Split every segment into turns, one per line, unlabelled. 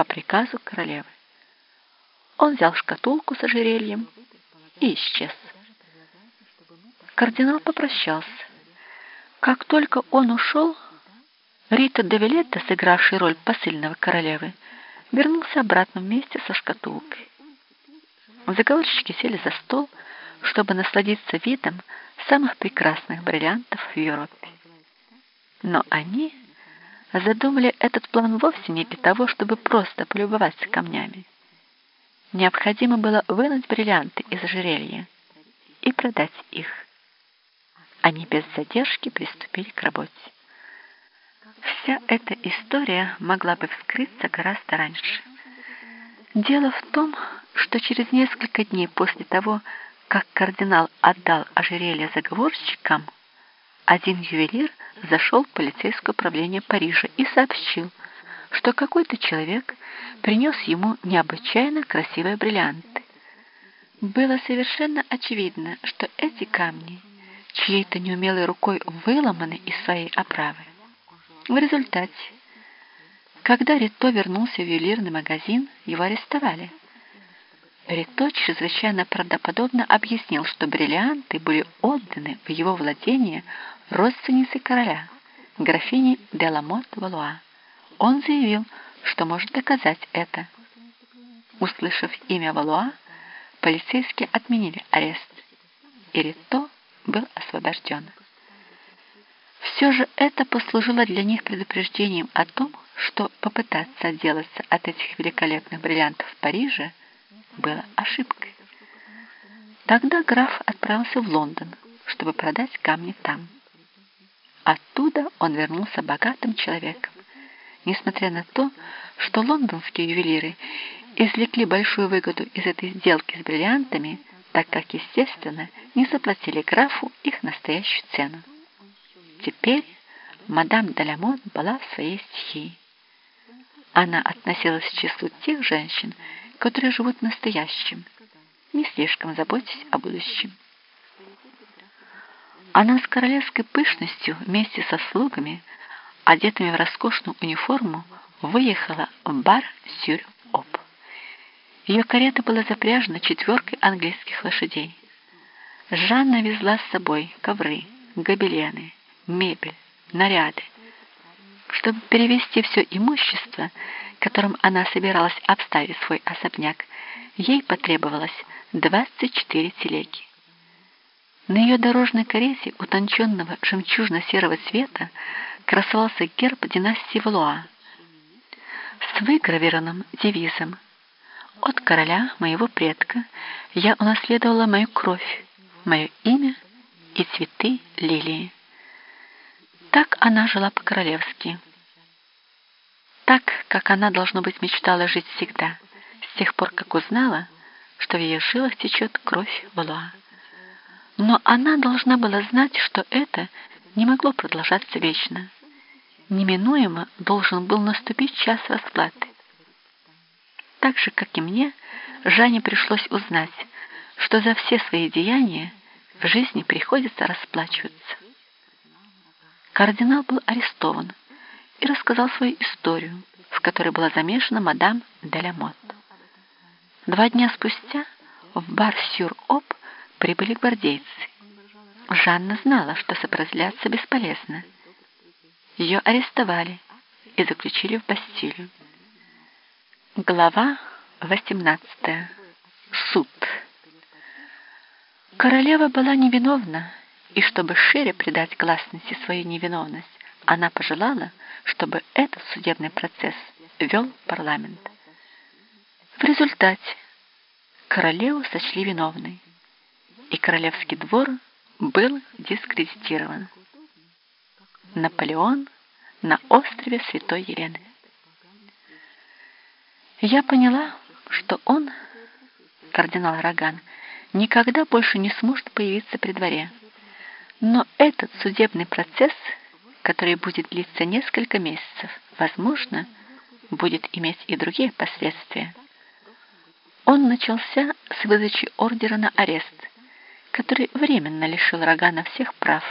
по приказу королевы. Он взял шкатулку с ожерельем и исчез. Кардинал попрощался. Как только он ушел, Рита де Вилетта, сыгравший роль посыльного королевы, вернулся обратно вместе со шкатулкой. Заговорщики сели за стол, чтобы насладиться видом самых прекрасных бриллиантов в Европе. Но они задумали этот план вовсе не для того, чтобы просто полюбоваться камнями. Необходимо было вынуть бриллианты из ожерелья и продать их. Они без задержки приступили к работе. Вся эта история могла бы вскрыться гораздо раньше. Дело в том, что через несколько дней после того, как кардинал отдал ожерелье заговорщикам, один ювелир зашел в полицейское управление Парижа и сообщил, что какой-то человек принес ему необычайно красивые бриллианты. Было совершенно очевидно, что эти камни чьей-то неумелой рукой выломаны из своей оправы. В результате, когда Рито вернулся в ювелирный магазин, его арестовали. Рито чрезвычайно правдоподобно объяснил, что бриллианты были отданы в его владение родственнице короля, графине Деламот Валуа. Он заявил, что может доказать это. Услышав имя Валуа, полицейские отменили арест, и Рито был освобожден. Все же это послужило для них предупреждением о том, что попытаться отделаться от этих великолепных бриллиантов в Париже было ошибкой. Тогда граф отправился в Лондон, чтобы продать камни там. Оттуда он вернулся богатым человеком, несмотря на то, что лондонские ювелиры извлекли большую выгоду из этой сделки с бриллиантами, так как, естественно, не заплатили графу их настоящую цену. Теперь мадам Далямон была в своей стихии. Она относилась к числу тех женщин, которые живут настоящим, не слишком заботясь о будущем. Она с королевской пышностью вместе со слугами, одетыми в роскошную униформу, выехала в бар Сюр-Оп. Ее карета была запряжена четверкой английских лошадей. Жанна везла с собой ковры, гобелены, мебель, наряды. Чтобы перевести все имущество, которым она собиралась обставить свой особняк, ей потребовалось 24 телеги. На ее дорожной карете утонченного жемчужно-серого цвета красовался герб династии Валуа с выгравированным девизом «От короля, моего предка, я унаследовала мою кровь, мое имя и цветы лилии». Так она жила по-королевски. Так, как она, должно быть, мечтала жить всегда, с тех пор, как узнала, что в ее жилах течет кровь Валуа. Но она должна была знать, что это не могло продолжаться вечно. Неминуемо должен был наступить час расплаты. Так же, как и мне, Жанне пришлось узнать, что за все свои деяния в жизни приходится расплачиваться. Кардинал был арестован и рассказал свою историю, в которой была замешана мадам Делямот. Два дня спустя в бар Сюр-Оп прибыли гвардейцы. Жанна знала, что сопротивляться бесполезно. Ее арестовали и заключили в Бастилию. Глава 18. Суд. Королева была невиновна, и чтобы шире придать гласности свою невиновность, она пожелала, чтобы этот судебный процесс вел парламент. В результате королеву сочли виновной и королевский двор был дискредитирован. Наполеон на острове Святой Елены. Я поняла, что он, кардинал Роган, никогда больше не сможет появиться при дворе. Но этот судебный процесс, который будет длиться несколько месяцев, возможно, будет иметь и другие последствия. Он начался с выдачи ордера на арест – который временно лишил Рогана всех прав,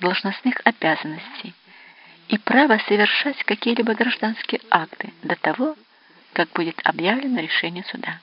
должностных обязанностей и права совершать какие-либо гражданские акты до того, как будет объявлено решение суда.